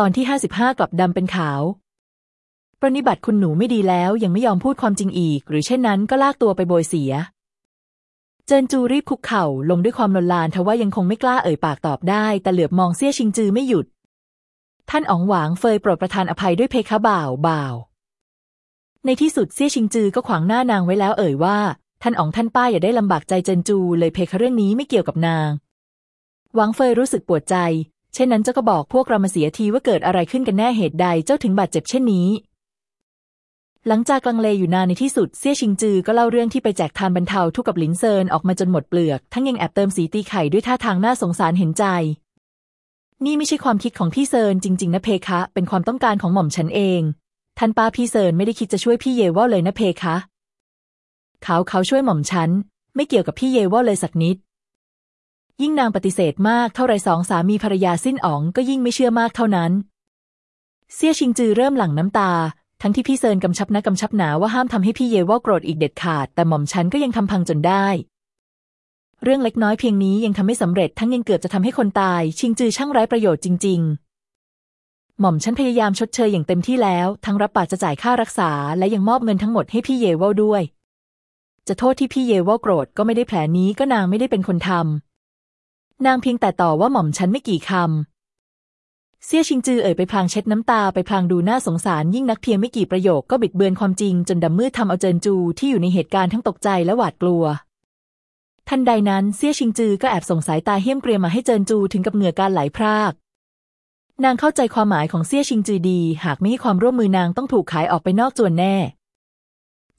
ตอนที่ห้าสิบห้ากลับดำเป็นขาว ปรนิบัติคุณหนูไม่ดีแล้วยังไม่ยอมพูดความจริงอีก หรือเช่นนั้นก็ลากตัวไปโบยเสีย เจินจูรีบคุกเข่าลงด้วยความลนลานทว่ายังคงไม่กล้าเอ่ยปากตอบได้ แต่เหลือบมองเซี่ยชิงจือไม่หยุด ท่านอ๋องหวางเฟยโปรดประทานอภัยด้วยเพคะบ่าวบ่าว ในที่สุดเซี่ยชิงจือก็ขวางหน้านางไว้แล้วเอ่ยว่าท่านอ๋องท่านป้าอย่าได้ลำบากใจเจินจูเลยเพคะเรื่องนี้ไม่เกี่ยวกับนางหวังเฟยรู้สึกปวดใจ เช่นนั้นเจ้าก็บอกพวกเรามาเสียทีว่าเกิดอะไรขึ้นกันแน่เหตุใดเจ้าถึงบาดเจ็บเช่นนี้ หลังจากลังเลอยู่นานในที่สุดเซี่ยชิงจือก็เล่าเรื่องที่ไปแจกทานบรรเทาทุกข์กับหลินเซินออกมาจนหมดเปลือก ทั้งยังแอบเติมสีตีไข่ด้วยท่าทางน่าสงสารเห็นใจ นี่ไม่ใช่ความคิดของพี่เซินจริง ๆ นะเพคะ เป็นความต้องการของหม่อมฉันเอง ท่านป้าพี่เซินไม่ได้คิดจะช่วยพี่เยว่าเลยนะเพคะ เขาเขาช่วยหม่อมฉันไม่เกี่ยวกับพี่เยว่าเลยสักนิด ยิ่งนางปฏิเสธมากเท่าไรสองสามีภรรยาสิ้นอ๋องก็ยิ่งไม่เชื่อมากเท่านั้นเซี่ยชิงจือเริ่มหลั่งน้ำตา ทั้งที่พี่เซินกำชับนะกำชับหนาว่าห้ามทำให้พี่เยว่าโกรธอีกเด็ดขาด แต่หม่อมฉันก็ยังทำพังจนได้ เรื่องเล็กน้อยเพียงนี้ยังทำไม่สำเร็จทั้งยังเกือบจะทำให้คนตาย ชิงจือช่างไร้ประโยชน์จริง ๆหม่อมฉันพยายามชดเชยอย่างเต็มที่แล้ว ทั้งรับปากจะจ่ายค่ารักษา และยังมอบเงินทั้งหมดให้พี่เยว่าด้วย จะโทษที่พี่เยว่าโกรธก็ไม่ได้แผลนี้ก็นางไม่ได้เป็นคนทำ นางเพียงแต่ต่อว่าหม่อมฉันไม่กี่คำ เซี่ยชิงจือเอ่ยไปพลางเช็ดน้ำตาไปพลางดูน่าสงสารยิ่งนักเพียงไม่กี่ประโยคก็บิดเบือนความจริงจนดำมืดทำเอาเจินจูที่อยู่ในเหตุการณ์ทั้งตกใจและหวาดกลัว ทันใดนั้นเซี่ยชิงจือก็แอบส่งสายตาเหี้ยมเกรียมมาให้เจินจูถึงกับเหงื่อการไหลพราก นางเข้าใจความหมายของเซี่ยชิงจือดี หากไม่ให้ความร่วมมือนางต้องถูกขายออกไปนอกจวนแน่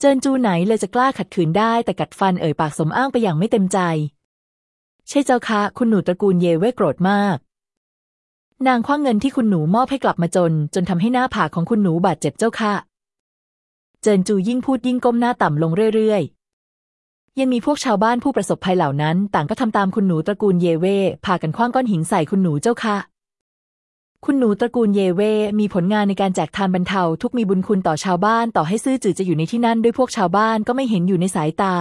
เจินจูไหนเลยจะกล้าขัดขืนได้แต่กัดฟันเอ่ยปากสมอ้างไปอย่างไม่เต็มใจ ใช่เจ้าคะคุณหนูตระกูลเยเว่โกรธมาก นางคว้างเงินที่คุณหนูมอบให้กลับมาจน จนทำให้หน้าผากของคุณหนูบาดเจ็บเจ้าค่ะ เจินจูยิ่งพูดยิ่งก้มหน้าต่ำลงเรื่อยๆ ยังมีพวกชาวบ้านผู้ประสบภัยเหล่านั้น ต่างก็ทำตามคุณหนูตระกูลเยเว่พากันคว้างก้อนหินใส่คุณหนูเจ้าค่ะ คุณหนูตระกูลเยเว่มีผลงานในการแจกทานบรรเทาทุกมีบุญคุณต่อชาวบ้านต่อให้ซื่อจือจะอยู่ในที่นั่นด้วยพวกชาวบ้านก็ไม่เห็นอยู่ในสายตา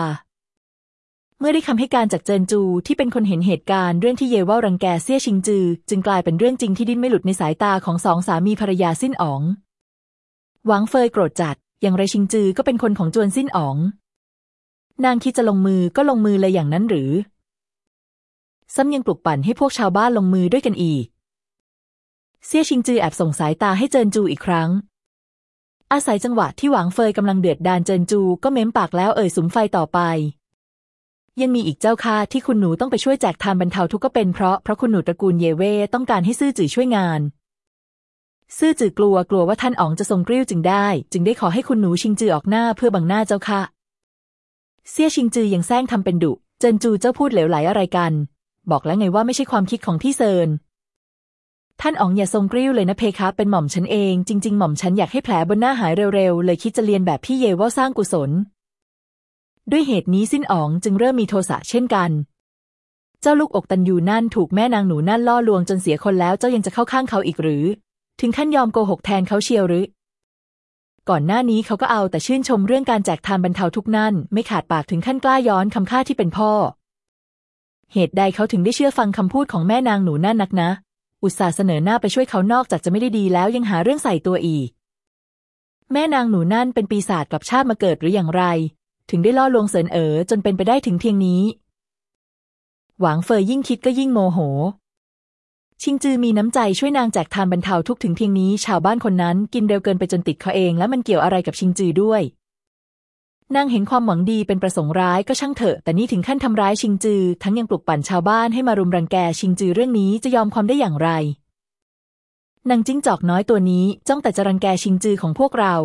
มื่อได้คำให้การจากเจินจูที่เป็นคนเห็นเหตุการณ์เรื่องที่เยว่ารังแกเซี่ยชิงจือ จึงกลายเป็นเรื่องจริงที่ดิ้นไม่หลุดในสายตาของสองสามีภรรยาสิ้นอ๋อง หวังเฟยโกรธจัด อย่างไรชิงจือก็เป็นคนของจวนสิ้นอ๋อง นางคิดจะลงมือก็ลงมือเลยอย่างนั้นหรือ ซ้ำยังปลุกปั่นให้พวกชาวบ้านลงมือด้วยกันอีก เซี่ยชิงจือแอบส่งสายตาให้เจินจูอีกครั้งอาศัยจังหวะที่หวังเฟยกำลังเดือดดานเจินจูก็เม้มปากแล้วเอ่ยสุมไฟต่อไป ยังมีอีกเจ้าค่ะที่คุณหนูต้องไปช่วยแจกทานบรรเทาทุกข์ก็เป็นเพราะเพราะคุณหนูตระกูลเยเว่ต้องการให้ซื่อจือช่วยงาน ซื่อจือกลัวกลัวว่าท่านอ๋องจะทรงกริ้วจึงได้ จึงได้ขอให้คุณหนูชิงจือออกหน้าเพื่อบังหน้าเจ้าค่ะเซี่ยชิงจือยังแซงทำเป็นดุ เจินจูเจ้าพูดเหลวไหลอะไรกัน บอกแล้วไงว่าไม่ใช่ความคิดของพี่เซินท่านอ๋องอย่าทรงกริ้วเลยนะเพคะเป็นหม่อมฉันเอง จริง ๆ หม่อมฉันอยากให้แผลบนหน้าหายเร็วๆ เลยคิดจะเรียนแบบพี่เยว่าสร้างกุศล ด้วยเหตุนี้สิ้นอ๋องจึงเริ่มมีโทสะเช่นกัน เจ้าลูกอกตันยูนั่นถูกแม่นางหนูนั่นล่อลวงจนเสียคนแล้วเจ้ายังจะเข้าข้างเขาอีกหรือ ถึงขั้นยอมโกหกแทนเขาเชียวหรือ ก่อนหน้านี้เขาก็เอาแต่ชื่นชมเรื่องการแจกทานบรรเทาทุกนั่น ไม่ขาดปากถึงขั้นกล้าย้อนคำฆ่าที่เป็นพ่อ เหตุใดเขาถึงได้เชื่อฟังคำพูดของแม่นางหนูนั่นนักนะ อุตส่าห์เสนอหน้าไปช่วยเขานอกจากจะไม่ได้ดีแล้วยังหาเรื่องใส่ตัวอีกแม่นางหนูนั่นเป็นปีศาจกลับชาติมาเกิดหรืออย่างไร ถึงได้ล่อลวงเสินเอ๋อจนเป็นไปได้ถึงเพียงนี้ หวางเฟยยิ่งคิดก็ยิ่งโมโห ชิงจือมีน้ำใจช่วยนางแจกทานบรรเทาทุกถึงเพียงนี้ ชาวบ้านคนนั้นกินเร็วเกินไปจนติดเขาเองแล้วมันเกี่ยวอะไรกับชิงจือด้วย นางเห็นความหวังดีเป็นประสงค์ร้ายก็ช่างเถอะ แต่นี่ถึงขั้นทำร้ายชิงจือ ทั้งยังปลุกปั่นชาวบ้านให้มารุมรังแกชิงจือเรื่องนี้จะยอมความได้อย่างไรนางจิ้งจอกน้อยตัวนี้จ้องแต่จะรังแกชิงจือของพวกเรา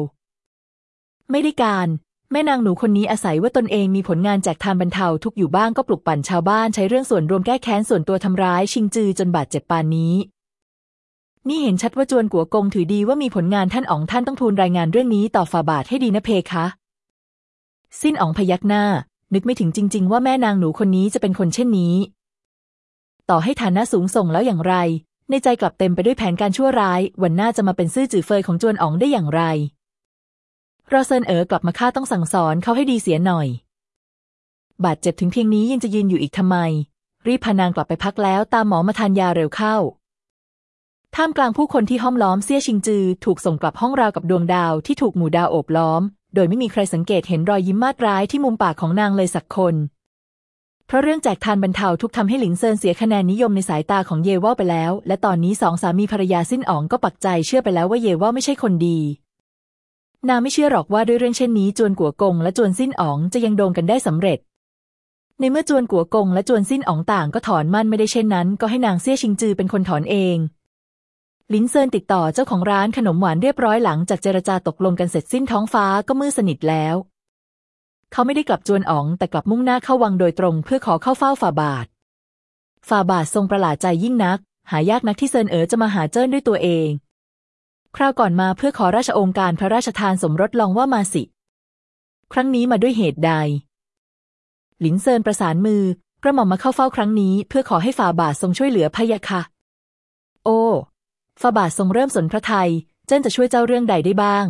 ไม่ได้การ แม่นางหนูคนนี้อาศัยว่าตนเองมีผลงานแจกทานบรรเทาทุกอยู่บ้างก็ปลุกปั่นชาวบ้านใช้เรื่องส่วนรวมแก้แค้นส่วนตัวทำร้ายชิงจือจนบาดเจ็บปานนี้ นี่เห็นชัดว่าจวนกัวกงถือดีว่ามีผลงานท่านอ๋องท่านต้องทูลรายงานเรื่องนี้ต่อฝ่าบาทให้ดีนะเพคะ สิ้นอ๋องพยักหน้า นึกไม่ถึงจริง ๆ ว่าแม่นางหนูคนนี้จะเป็นคนเช่นนี้ ต่อให้ฐานะสูงส่งแล้วอย่างไร ในใจกลับเต็มไปด้วยแผนการชั่วร้าย วันหน้าจะมาเป็นซื่อจื่อเฟยของจวนอ๋องได้อย่างไร รอเซินเอ๋อกลับมาข้าต้องสั่งสอนเขาให้ดีเสียหน่อย บาดเจ็บถึงเพียงนี้ยังจะยืนอยู่อีกทำไม รีบพานางกลับไปพักแล้วตามหมอมาทานยาเร็วเข้า ท่ามกลางผู้คนที่ห้อมล้อมเซี่ยชิงจือ ถูกส่งกลับห้องราวกับดวงดาวที่ถูกหมู่ดาวโอบล้อม โดยไม่มีใครสังเกตเห็นรอยยิ้มมาดร้ายที่มุมปากของนางเลยสักคนเพราะเรื่องแจกทานบรรเทาทุกข์ทำให้หลิงเซินเสียคะแนนนิยมในสายตาของเยว่าไปแล้ว และตอนนี้สองสามีภรรยาสิ้นอ๋องก็ปักใจเชื่อไปแล้วว่าเยว่าไม่ใช่คนดี นางไม่เชื่อหรอกว่าด้วยเรื่องเช่นนี้จวนกัวกงและจวนสิ้นอ๋องจะยังโดงกันได้สำเร็จ ในเมื่อจวนกัวกงและจวนสิ้นอ๋องต่างก็ถอนมั่นไม่ได้เช่นนั้น ก็ให้นางเซี่ยชิงจือเป็นคนถอนเองหลินเซินติดต่อเจ้าของร้านขนมหวานเรียบร้อยหลังจากเจรจาตกลงกันเสร็จสิ้นท้องฟ้าก็มืดสนิทแล้ว เขาไม่ได้กลับจวนอ๋อง แต่กลับมุ่งหน้าเข้าวังโดยตรงเพื่อขอเข้าเฝ้าฝ่าบาท ฝ่าบาททรงประหลาดใจยิ่งนัก หายากนักที่เซินเอ๋อจะมาหาเจิ้นด้วยตัวเอง คราวก่อนมาเพื่อขอราชโองการพระราชทานสมรสลองว่ามาสิ ครั้งนี้มาด้วยเหตุใด หลินเซินประสานมือกระหม่อมมาเข้าเฝ้าครั้งนี้ เพื่อขอให้ฝ่าบาททรงช่วยเหลือพะยะค่ะ โอ้ฝ่าบาททรงเริ่มสนพระไทย เจ้นจะช่วยเจ้าเรื่องใดได้บ้าง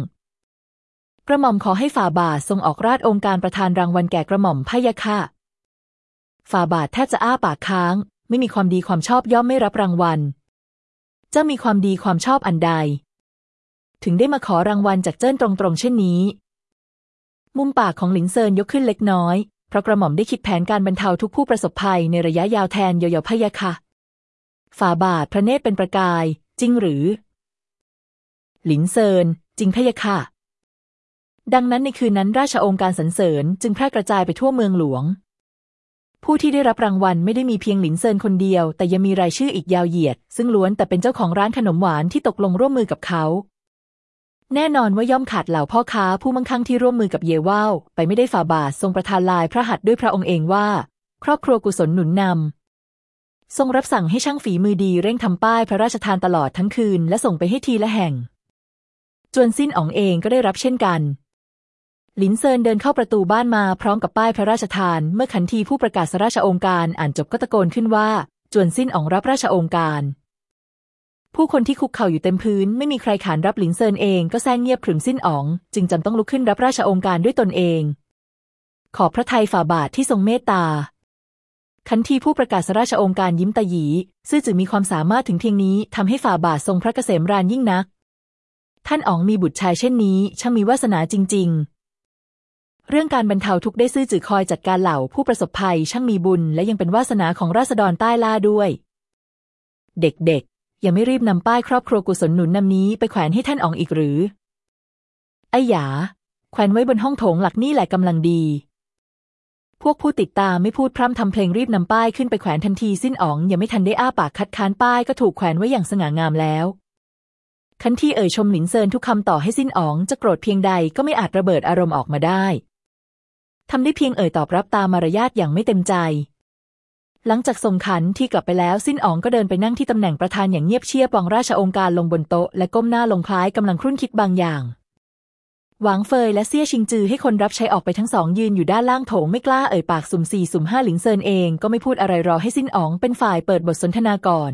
กระหม่อมขอให้ฝ่าบาททรงออกราชองค์การประธานรางวัลแก่กระหม่อมพะยะค่ะฝ่าบาทแทบจะอ้าปากค้าง ไม่มีความดีความชอบย่อมไม่รับรางวัล เจ้ามีความดีความชอบอันใด ถึงได้มาขอรางวัลจากเจิ้นตรงๆเช่นนี้ มุมปากของหลิงเซินยกขึ้นเล็กน้อย เพราะกระหม่อมได้คิดแผนการบรรเทาทุกผู้ประสบภัยในระยะยาวแทนเยาๆพะยะค่ะ ฝ่าบาทพระเนตรเป็นประกาย จริงหรือ หลินเซิน จริงพะยะค่ะ ดังนั้นในคืนนั้นราชองค์การสรรเสริญจึงแพร่กระจายไปทั่วเมืองหลวงผู้ที่ได้รับรางวัลไม่ได้มีเพียงหลินเซินคนเดียว แต่ยังมีรายชื่ออีกยาวเหยียด ซึ่งล้วนแต่เป็นเจ้าของร้านขนมหวานที่ตกลงร่วมมือกับเขา แน่นอนว่าย่อมขาดเหล่าพ่อค้าผู้มั่งคั่งที่ร่วมมือกับเยว่าวไปไม่ได้ฝ่าบาททรงประทานลายพระหัตถ์ด้วยพระองค์เองว่า ครอบครัวกุศลหนุนนำ ทรงรับสั่งให้ช่างฝีมือดีเร่งทำป้ายพระราชทานตลอดทั้งคืนและส่งไปให้ทีละแห่ง จวนสิ้นอ๋องเองก็ได้รับเช่นกันหลินเซินเดินเข้าประตูบ้านมาพร้อมกับป้ายพระราชทาน เมื่อขันทีผู้ประกาศราชองค์การอ่านจบก็ตะโกนขึ้นว่า จวนสิ้นอ๋องรับราชองค์การ ผู้คนที่คุกเข่าอยู่เต็มพื้น ไม่มีใครขานรับหลินเซินเองก็แซงเงียบขรึมสิ้นอ๋อง จึงจำต้องลุกขึ้นรับราชองค์การด้วยตนเอง ขอพระทัยฝ่าบาทที่ทรงเมตตาขันทีผู้ประกาศราชองค์การยิ้มตาหยีซื่อจือมีความสามารถถึงเพียงนี้ทำให้ฝ่าบาททรงพระเกษมรานยิ่งนัก ท่านอ๋องมีบุตรชายเช่นนี้ช่างมีวาสนาจริง ๆ เรื่องการบรรเทาทุกข์ได้ซื่อจือคอยจัดการเหล่าผู้ประสบภัยช่างมีบุญและยังเป็นวาสนาของราษฎรใต้ล่าด้วย เด็กๆ ยังไม่รีบนำป้ายครอบครัวกุศลหนุนนำนี้ไปแขวนให้ท่านอองอีกหรือ ไอ้หยา แขวนไว้บนห้องโถงหลักนี่แหละกำลังดี พวกผู้ติดตามไม่พูดพร่ำทำเพลงรีบนำป้ายขึ้นไปแขวนทันทีสิ้นอ๋องยังไม่ทันได้อ้าปากคัดค้านป้ายก็ถูกแขวนไว้อย่างสง่างามแล้วคันที่เอ่ยชมหลินเซินทุกคำต่อให้สิ้นอ๋องจะโกรธเพียงใดก็ไม่อาจระเบิดอารมณ์ออกมาได้ทำได้เพียงเอ่ยตอบรับตามมารยาทอย่างไม่เต็มใจ หลังจากส่งขันที่กลับไปแล้วสิ้นอ๋องก็เดินไปนั่งที่ตำแหน่งประธานอย่างเงียบเชียบวางราชองค์การลงบนโต๊ะและก้มหน้าลงคล้ายกำลังครุ่นคิดบางอย่างหวังเฟยและเซี่ยชิงจือให้คนรับใช้ออกไปทั้งสองยืนอยู่ด้านล่างโถงไม่กล้าเอ่ยปากสุ่มสี่สุ่มห้าหลิงเซินเองก็ไม่พูดอะไรรอให้สิ้นอ๋องเป็นฝ่ายเปิดบทสนทนาก่อน